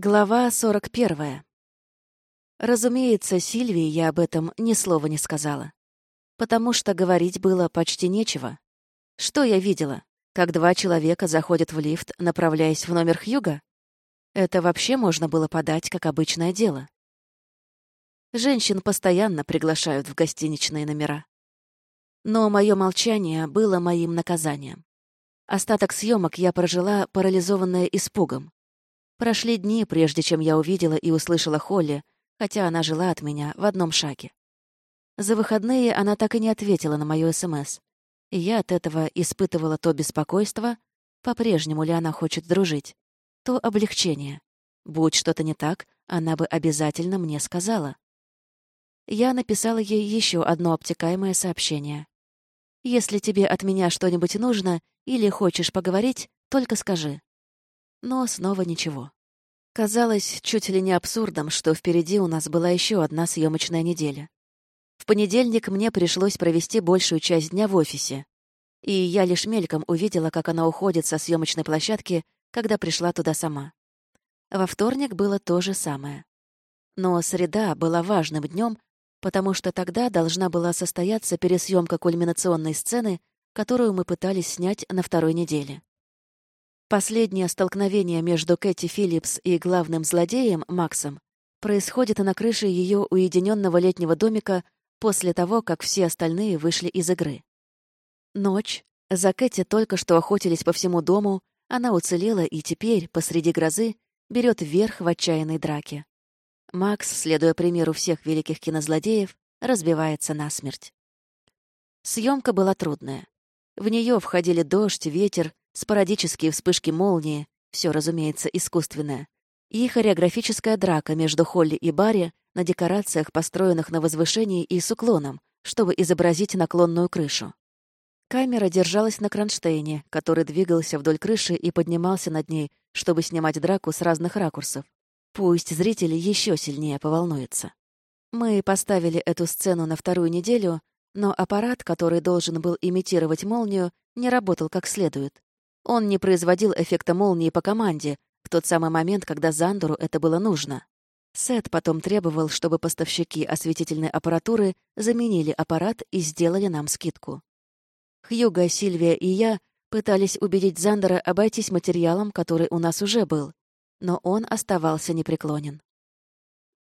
Глава 41. Разумеется, Сильвии я об этом ни слова не сказала. Потому что говорить было почти нечего. Что я видела? Как два человека заходят в лифт, направляясь в номер Хьюга? Это вообще можно было подать как обычное дело. Женщин постоянно приглашают в гостиничные номера. Но мое молчание было моим наказанием. Остаток съемок я прожила, парализованная испугом. Прошли дни, прежде чем я увидела и услышала Холли, хотя она жила от меня в одном шаге. За выходные она так и не ответила на мою СМС. И я от этого испытывала то беспокойство, по-прежнему ли она хочет дружить, то облегчение. Будь что-то не так, она бы обязательно мне сказала. Я написала ей еще одно обтекаемое сообщение. «Если тебе от меня что-нибудь нужно или хочешь поговорить, только скажи. Но снова ничего. Казалось чуть ли не абсурдом, что впереди у нас была еще одна съемочная неделя. В понедельник мне пришлось провести большую часть дня в офисе. И я лишь мельком увидела, как она уходит со съемочной площадки, когда пришла туда сама. Во вторник было то же самое. Но среда была важным днем, потому что тогда должна была состояться пересъемка кульминационной сцены, которую мы пытались снять на второй неделе. Последнее столкновение между Кэти Филлипс и главным злодеем, Максом, происходит на крыше ее уединенного летнего домика после того, как все остальные вышли из игры. Ночь. За Кэти только что охотились по всему дому, она уцелела и теперь, посреди грозы, берет вверх в отчаянной драке. Макс, следуя примеру всех великих кинозлодеев, разбивается насмерть. Съемка была трудная. В нее входили дождь, ветер, спорадические вспышки молнии, все, разумеется, искусственное, и хореографическая драка между Холли и Барри на декорациях, построенных на возвышении и с уклоном, чтобы изобразить наклонную крышу. Камера держалась на кронштейне, который двигался вдоль крыши и поднимался над ней, чтобы снимать драку с разных ракурсов. Пусть зрители еще сильнее поволнуются. Мы поставили эту сцену на вторую неделю, но аппарат, который должен был имитировать молнию, не работал как следует. Он не производил эффекта молнии по команде в тот самый момент, когда Зандеру это было нужно. Сет потом требовал, чтобы поставщики осветительной аппаратуры заменили аппарат и сделали нам скидку. Хьюга, Сильвия и я пытались убедить Зандера обойтись материалом, который у нас уже был, но он оставался непреклонен.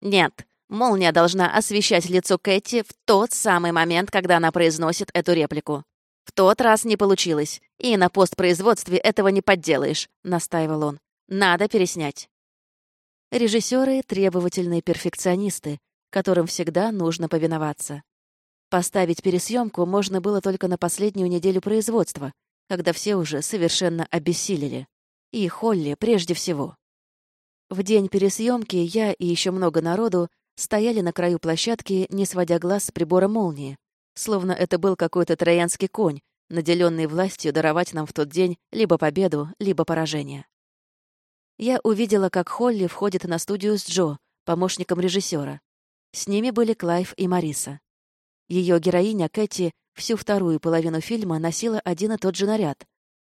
«Нет, молния должна освещать лицо Кэти в тот самый момент, когда она произносит эту реплику. «В тот раз не получилось, и на постпроизводстве этого не подделаешь», — настаивал он. «Надо переснять». Режиссеры — требовательные перфекционисты, которым всегда нужно повиноваться. Поставить пересъемку можно было только на последнюю неделю производства, когда все уже совершенно обессилели. И Холли прежде всего. В день пересъемки я и еще много народу стояли на краю площадки, не сводя глаз с прибора молнии, словно это был какой-то троянский конь, наделенный властью даровать нам в тот день либо победу, либо поражение. Я увидела, как Холли входит на студию с Джо, помощником режиссера. С ними были Клайв и Мариса. Ее героиня Кэти всю вторую половину фильма носила один и тот же наряд.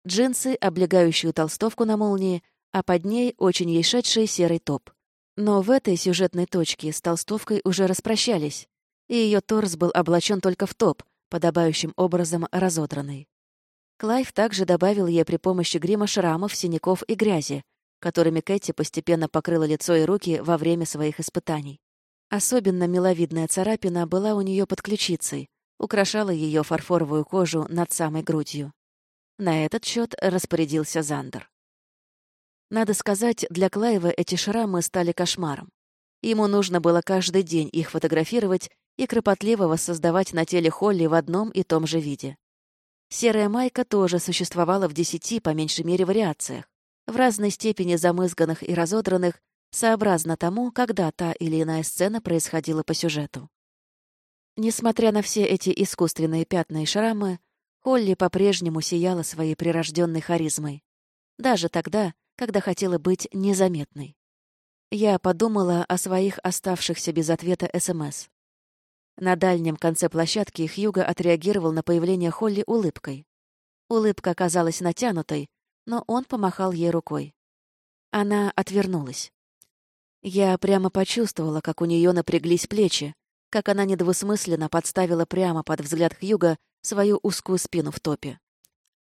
Джинсы, облегающую толстовку на молнии, а под ней очень ей шедший серый топ. Но в этой сюжетной точке с толстовкой уже распрощались, и ее торс был облачен только в топ, подобающим образом разодранный. Клайв также добавил ей при помощи грима шрамов, синяков и грязи, которыми Кэти постепенно покрыла лицо и руки во время своих испытаний. Особенно миловидная царапина была у нее под ключицей, украшала ее фарфоровую кожу над самой грудью. На этот счет распорядился Зандер. Надо сказать, для Клаева эти шрамы стали кошмаром. Ему нужно было каждый день их фотографировать и кропотливо воссоздавать на теле Холли в одном и том же виде. Серая майка тоже существовала в десяти, по меньшей мере, вариациях, в разной степени замызганных и разодранных, сообразно тому, когда та или иная сцена происходила по сюжету. Несмотря на все эти искусственные пятна и шрамы, Холли по-прежнему сияла своей прирожденной харизмой. Даже тогда, когда хотела быть незаметной. Я подумала о своих оставшихся без ответа СМС. На дальнем конце площадки Хьюга отреагировал на появление Холли улыбкой. Улыбка оказалась натянутой, но он помахал ей рукой. Она отвернулась. Я прямо почувствовала, как у нее напряглись плечи, как она недвусмысленно подставила прямо под взгляд Хьюга свою узкую спину в топе.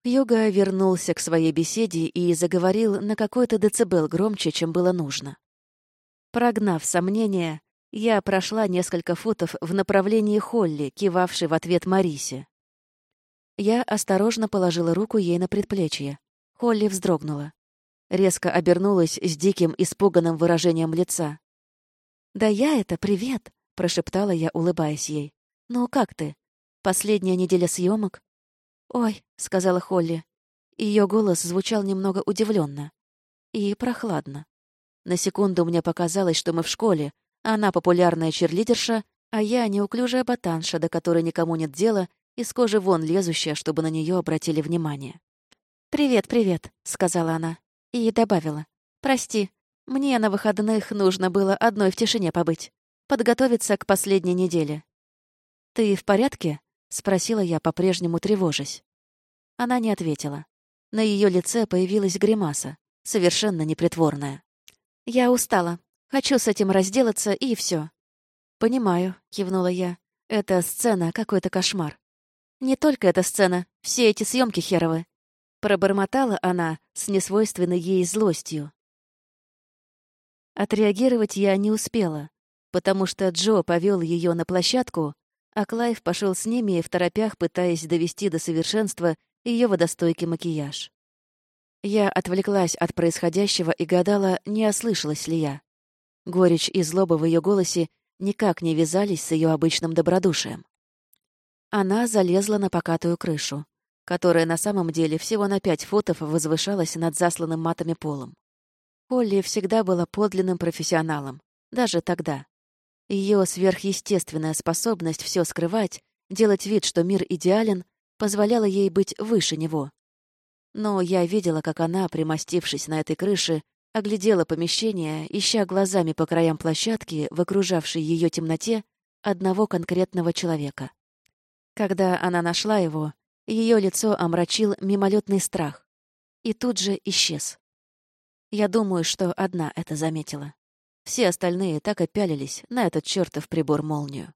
Хьюга вернулся к своей беседе и заговорил на какой-то децибел громче, чем было нужно. Прогнав сомнения, я прошла несколько футов в направлении Холли, кивавшей в ответ Марисе. Я осторожно положила руку ей на предплечье. Холли вздрогнула. Резко обернулась с диким, испуганным выражением лица. «Да я это, привет!» — прошептала я, улыбаясь ей. «Ну, как ты? Последняя неделя съемок? «Ой», — сказала Холли. Ее голос звучал немного удивленно и прохладно. На секунду мне показалось, что мы в школе, она популярная черлидерша, а я неуклюжая ботанша, до которой никому нет дела, из кожи вон лезущая, чтобы на нее обратили внимание. «Привет, привет», — сказала она. И добавила. «Прости, мне на выходных нужно было одной в тишине побыть. Подготовиться к последней неделе». «Ты в порядке?» — спросила я, по-прежнему тревожась. Она не ответила. На ее лице появилась гримаса, совершенно непритворная. «Я устала. Хочу с этим разделаться, и все. «Понимаю», — кивнула я. «Эта сцена — какой-то кошмар». «Не только эта сцена, все эти съемки херовы». Пробормотала она с несвойственной ей злостью. Отреагировать я не успела, потому что Джо повел ее на площадку, а Клайв пошел с ними в торопях, пытаясь довести до совершенства ее водостойкий макияж. Я отвлеклась от происходящего и гадала, не ослышалась ли я. Горечь и злоба в ее голосе никак не вязались с ее обычным добродушием. Она залезла на покатую крышу, которая на самом деле всего на пять футов возвышалась над засланным матами полом. Холли всегда была подлинным профессионалом, даже тогда. Ее сверхъестественная способность все скрывать, делать вид, что мир идеален, позволяла ей быть выше него. Но я видела, как она, примостившись на этой крыше, оглядела помещение, ища глазами по краям площадки, в окружавшей ее темноте, одного конкретного человека. Когда она нашла его, ее лицо омрачил мимолетный страх. И тут же исчез. Я думаю, что одна это заметила. Все остальные так опялились на этот чертов прибор-молнию.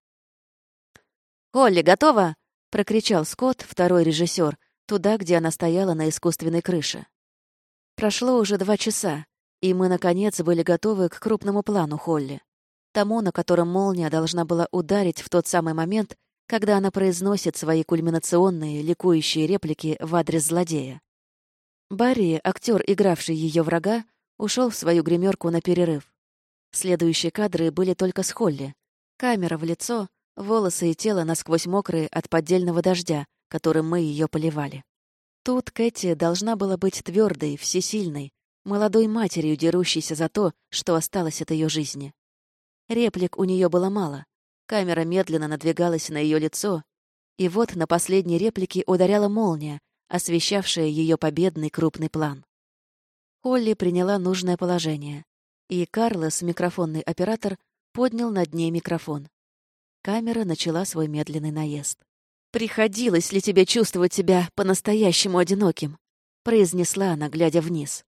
«Холли, готова?» — прокричал Скотт, второй режиссер, туда, где она стояла на искусственной крыше. Прошло уже два часа, и мы, наконец, были готовы к крупному плану Холли. Тому, на котором молния должна была ударить в тот самый момент, когда она произносит свои кульминационные, ликующие реплики в адрес злодея. Барри, актер, игравший ее врага, ушел в свою гримерку на перерыв. Следующие кадры были только с Холли. Камера в лицо, волосы и тело насквозь мокрые от поддельного дождя, которым мы ее поливали. Тут Кэти должна была быть твердой, всесильной, молодой матерью, дерущейся за то, что осталось от ее жизни. Реплик у нее было мало, Камера медленно надвигалась на ее лицо, и вот на последней реплике ударяла молния, освещавшая ее победный крупный план. Холли приняла нужное положение, и Карлос, микрофонный оператор, поднял над ней микрофон. Камера начала свой медленный наезд. «Приходилось ли тебе чувствовать себя по-настоящему одиноким?» — произнесла она, глядя вниз.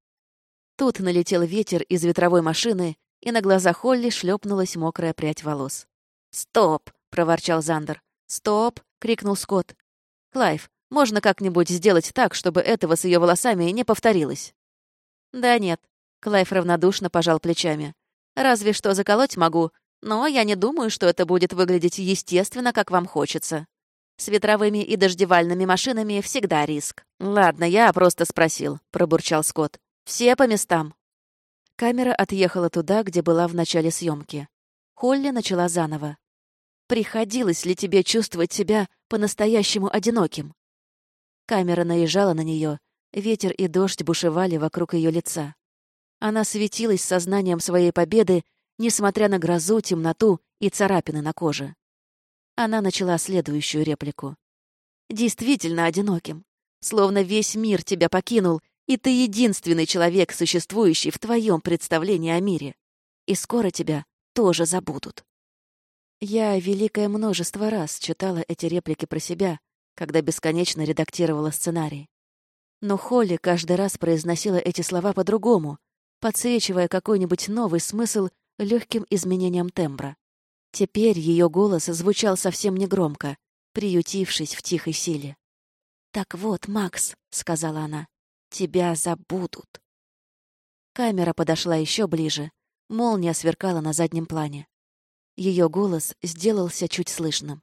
Тут налетел ветер из ветровой машины, и на глазах Холли шлепнулась мокрая прядь волос. «Стоп!» — проворчал Зандер. «Стоп!» — крикнул Скотт. «Клайв, можно как-нибудь сделать так, чтобы этого с ее волосами не повторилось?» «Да нет», — Клайв равнодушно пожал плечами. «Разве что заколоть могу, но я не думаю, что это будет выглядеть естественно, как вам хочется. С ветровыми и дождевальными машинами всегда риск». «Ладно, я просто спросил», — пробурчал Скотт. «Все по местам». Камера отъехала туда, где была в начале съемки. Холли начала заново. Приходилось ли тебе чувствовать себя по-настоящему одиноким? Камера наезжала на нее, ветер и дождь бушевали вокруг ее лица. Она светилась сознанием своей победы, несмотря на грозу, темноту и царапины на коже. Она начала следующую реплику. «Действительно одиноким. Словно весь мир тебя покинул, и ты единственный человек, существующий в твоем представлении о мире. И скоро тебя тоже забудут». Я великое множество раз читала эти реплики про себя, когда бесконечно редактировала сценарий. Но Холли каждый раз произносила эти слова по-другому, подсвечивая какой-нибудь новый смысл легким изменением тембра. Теперь ее голос звучал совсем негромко, приютившись в тихой силе. «Так вот, Макс», — сказала она, — «тебя забудут». Камера подошла еще ближе. Молния сверкала на заднем плане. Ее голос сделался чуть слышным.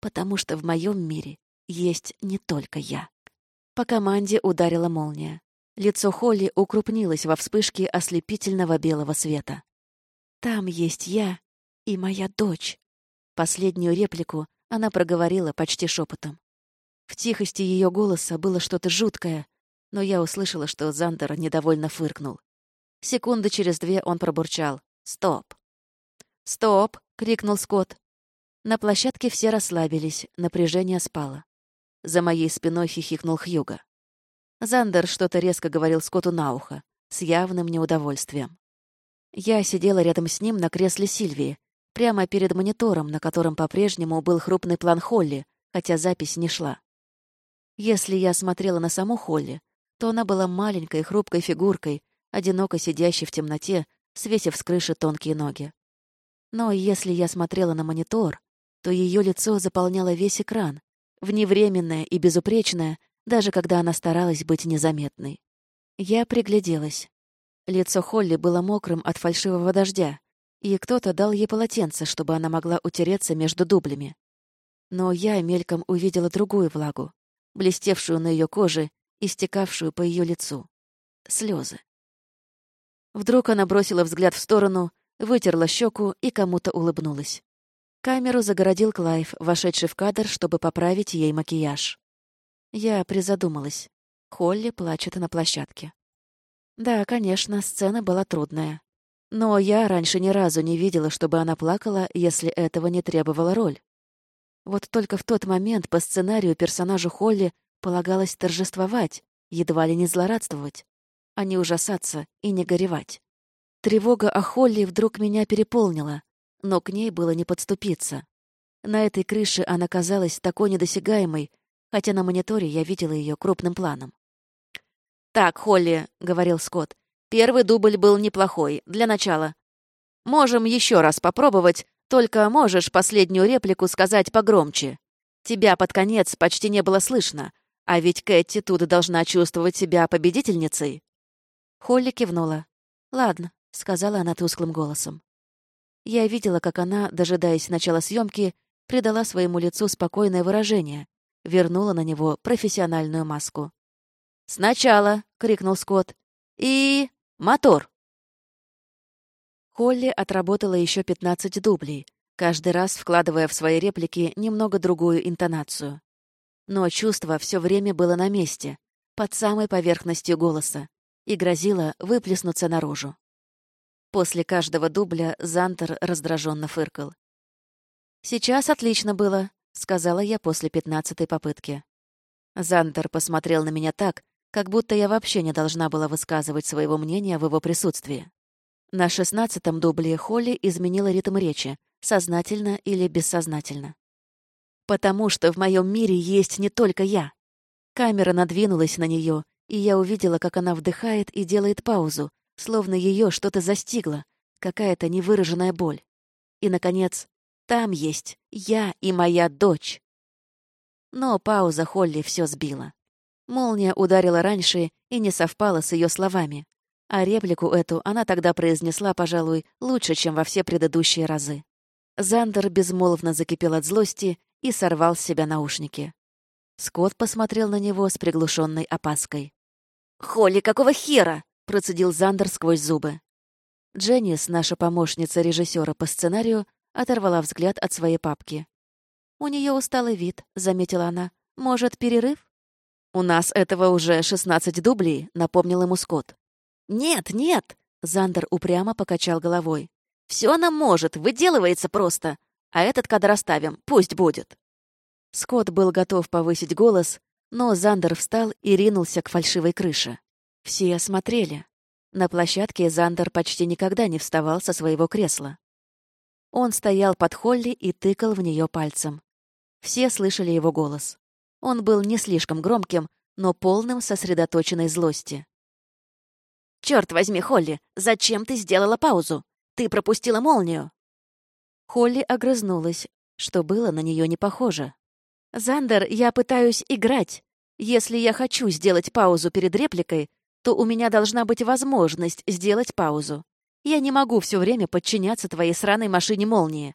«Потому что в моем мире есть не только я». По команде ударила молния. Лицо Холли укрупнилось во вспышке ослепительного белого света. «Там есть я и моя дочь». Последнюю реплику она проговорила почти шепотом. В тихости ее голоса было что-то жуткое, но я услышала, что Зандер недовольно фыркнул. Секунды через две он пробурчал. «Стоп!» «Стоп!» — крикнул Скотт. На площадке все расслабились, напряжение спало. За моей спиной хихикнул Хьюга. Зандер что-то резко говорил Скотту на ухо, с явным неудовольствием. Я сидела рядом с ним на кресле Сильвии, прямо перед монитором, на котором по-прежнему был крупный план Холли, хотя запись не шла. Если я смотрела на саму Холли, то она была маленькой хрупкой фигуркой, одиноко сидящей в темноте, свесив с крыши тонкие ноги. Но если я смотрела на монитор, то ее лицо заполняло весь экран, вневременное и безупречное, даже когда она старалась быть незаметной. Я пригляделась. Лицо Холли было мокрым от фальшивого дождя, и кто-то дал ей полотенце, чтобы она могла утереться между дублями. Но я мельком увидела другую влагу, блестевшую на ее коже и стекавшую по ее лицу. Слезы. Вдруг она бросила взгляд в сторону, вытерла щеку и кому-то улыбнулась. Камеру загородил Клайв, вошедший в кадр, чтобы поправить ей макияж. Я призадумалась. Холли плачет на площадке. Да, конечно, сцена была трудная. Но я раньше ни разу не видела, чтобы она плакала, если этого не требовала роль. Вот только в тот момент по сценарию персонажу Холли полагалось торжествовать, едва ли не злорадствовать а не ужасаться и не горевать. Тревога о Холли вдруг меня переполнила, но к ней было не подступиться. На этой крыше она казалась такой недосягаемой, хотя на мониторе я видела ее крупным планом. «Так, Холли», — говорил Скотт, — «первый дубль был неплохой, для начала. Можем еще раз попробовать, только можешь последнюю реплику сказать погромче. Тебя под конец почти не было слышно, а ведь Кэти тут должна чувствовать себя победительницей». Холли кивнула. «Ладно», — сказала она тусклым голосом. Я видела, как она, дожидаясь начала съемки, придала своему лицу спокойное выражение, вернула на него профессиональную маску. «Сначала!» — крикнул Скотт. «И... мотор!» Холли отработала еще 15 дублей, каждый раз вкладывая в свои реплики немного другую интонацию. Но чувство все время было на месте, под самой поверхностью голоса, и грозила выплеснуться наружу. После каждого дубля Зантер раздраженно фыркал. «Сейчас отлично было», — сказала я после пятнадцатой попытки. Зантер посмотрел на меня так, как будто я вообще не должна была высказывать своего мнения в его присутствии. На шестнадцатом дубле Холли изменила ритм речи, сознательно или бессознательно. «Потому что в моем мире есть не только я». Камера надвинулась на нее, и я увидела, как она вдыхает и делает паузу, словно ее что-то застигло, какая-то невыраженная боль. И, наконец, там есть я и моя дочь. Но пауза Холли все сбила. Молния ударила раньше и не совпала с ее словами. А реплику эту она тогда произнесла, пожалуй, лучше, чем во все предыдущие разы. Зандер безмолвно закипел от злости и сорвал с себя наушники. Скотт посмотрел на него с приглушенной опаской. «Холли, какого хера?» — процедил Зандер сквозь зубы. Дженнис, наша помощница режиссера по сценарию, оторвала взгляд от своей папки. «У нее усталый вид», — заметила она. «Может, перерыв?» «У нас этого уже шестнадцать дублей», — напомнил ему Скотт. «Нет, нет!» — Зандер упрямо покачал головой. «Все она может, выделывается просто. А этот кадр оставим, пусть будет». Скотт был готов повысить голос, но Зандер встал и ринулся к фальшивой крыше. Все смотрели. На площадке Зандер почти никогда не вставал со своего кресла. Он стоял под Холли и тыкал в нее пальцем. Все слышали его голос. Он был не слишком громким, но полным сосредоточенной злости. «Черт возьми, Холли, зачем ты сделала паузу? Ты пропустила молнию!» Холли огрызнулась, что было на нее не похоже. «Зандер, я пытаюсь играть. Если я хочу сделать паузу перед репликой, то у меня должна быть возможность сделать паузу. Я не могу все время подчиняться твоей сраной машине молнии».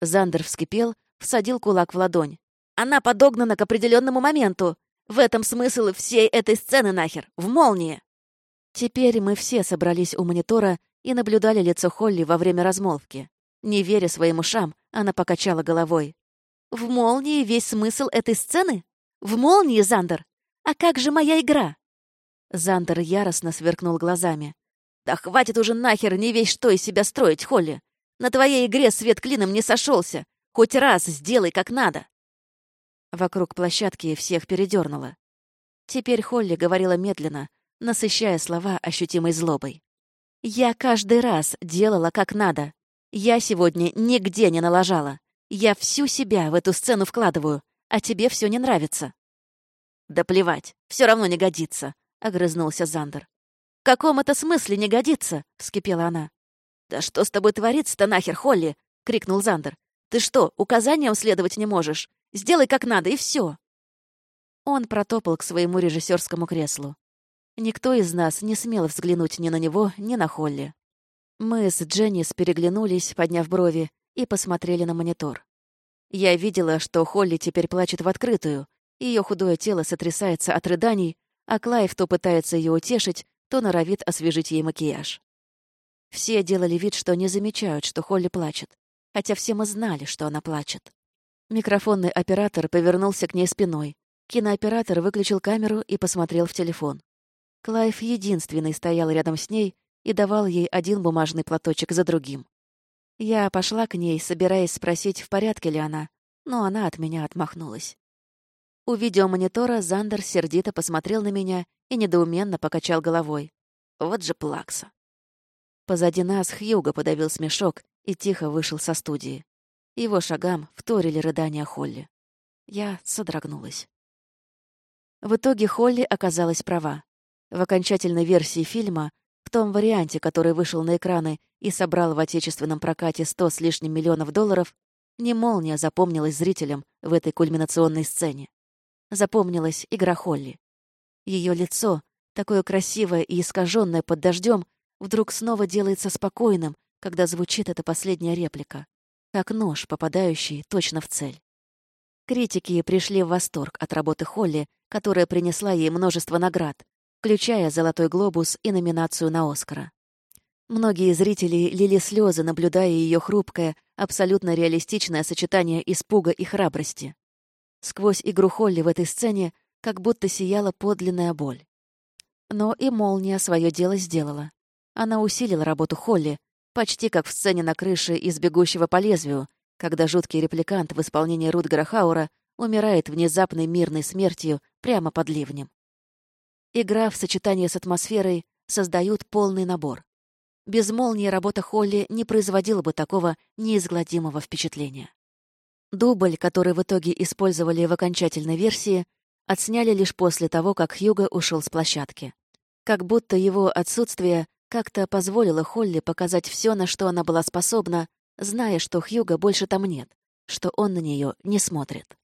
Зандер вскипел, всадил кулак в ладонь. «Она подогнана к определенному моменту. В этом смысл всей этой сцены нахер. В молнии!» Теперь мы все собрались у монитора и наблюдали лицо Холли во время размолвки. Не веря своим ушам, она покачала головой. «В молнии весь смысл этой сцены? В молнии, Зандер? А как же моя игра?» Зандер яростно сверкнул глазами. «Да хватит уже нахер не весь что из себя строить, Холли! На твоей игре свет клином не сошелся. Хоть раз сделай как надо!» Вокруг площадки всех передернуло. Теперь Холли говорила медленно, насыщая слова ощутимой злобой. «Я каждый раз делала как надо. Я сегодня нигде не налажала. Я всю себя в эту сцену вкладываю, а тебе все не нравится». «Да плевать, все равно не годится», — огрызнулся Зандер. «В каком это смысле не годится?» — вскипела она. «Да что с тобой творится-то нахер, Холли?» — крикнул Зандер. «Ты что, указаниям следовать не можешь? Сделай как надо, и все. Он протопал к своему режиссерскому креслу. Никто из нас не смел взглянуть ни на него, ни на Холли. Мы с Дженнис переглянулись, подняв брови, и посмотрели на монитор. Я видела, что Холли теперь плачет в открытую, ее худое тело сотрясается от рыданий, а Клайв то пытается ее утешить, то норовит освежить ей макияж. Все делали вид, что не замечают, что Холли плачет, хотя все мы знали, что она плачет. Микрофонный оператор повернулся к ней спиной. Кинооператор выключил камеру и посмотрел в телефон. Клайв единственный стоял рядом с ней и давал ей один бумажный платочек за другим. Я пошла к ней, собираясь спросить, в порядке ли она, но она от меня отмахнулась. У видеомонитора Зандер сердито посмотрел на меня и недоуменно покачал головой. Вот же плакса. Позади нас Хьюго подавил смешок и тихо вышел со студии. Его шагам вторили рыдания Холли. Я содрогнулась. В итоге Холли оказалась права. В окончательной версии фильма, в том варианте, который вышел на экраны и собрал в отечественном прокате сто с лишним миллионов долларов, не молния запомнилась зрителям в этой кульминационной сцене. Запомнилась игра Холли. Ее лицо, такое красивое и искаженное под дождем, вдруг снова делается спокойным, когда звучит эта последняя реплика, как нож, попадающий точно в цель. Критики пришли в восторг от работы Холли, которая принесла ей множество наград, включая «Золотой глобус» и номинацию на «Оскара». Многие зрители лили слезы, наблюдая ее хрупкое, абсолютно реалистичное сочетание испуга и храбрости. Сквозь игру Холли в этой сцене как будто сияла подлинная боль. Но и молния свое дело сделала. Она усилила работу Холли, почти как в сцене на крыше из «Бегущего по лезвию», когда жуткий репликант в исполнении Рутгера Хаура умирает внезапной мирной смертью прямо под ливнем. Игра в сочетании с атмосферой создают полный набор. Без молнии работа Холли не производила бы такого неизгладимого впечатления. Дубль, который в итоге использовали в окончательной версии, отсняли лишь после того, как Хьюго ушел с площадки. Как будто его отсутствие как-то позволило Холли показать все, на что она была способна, зная, что Хьюго больше там нет, что он на нее не смотрит.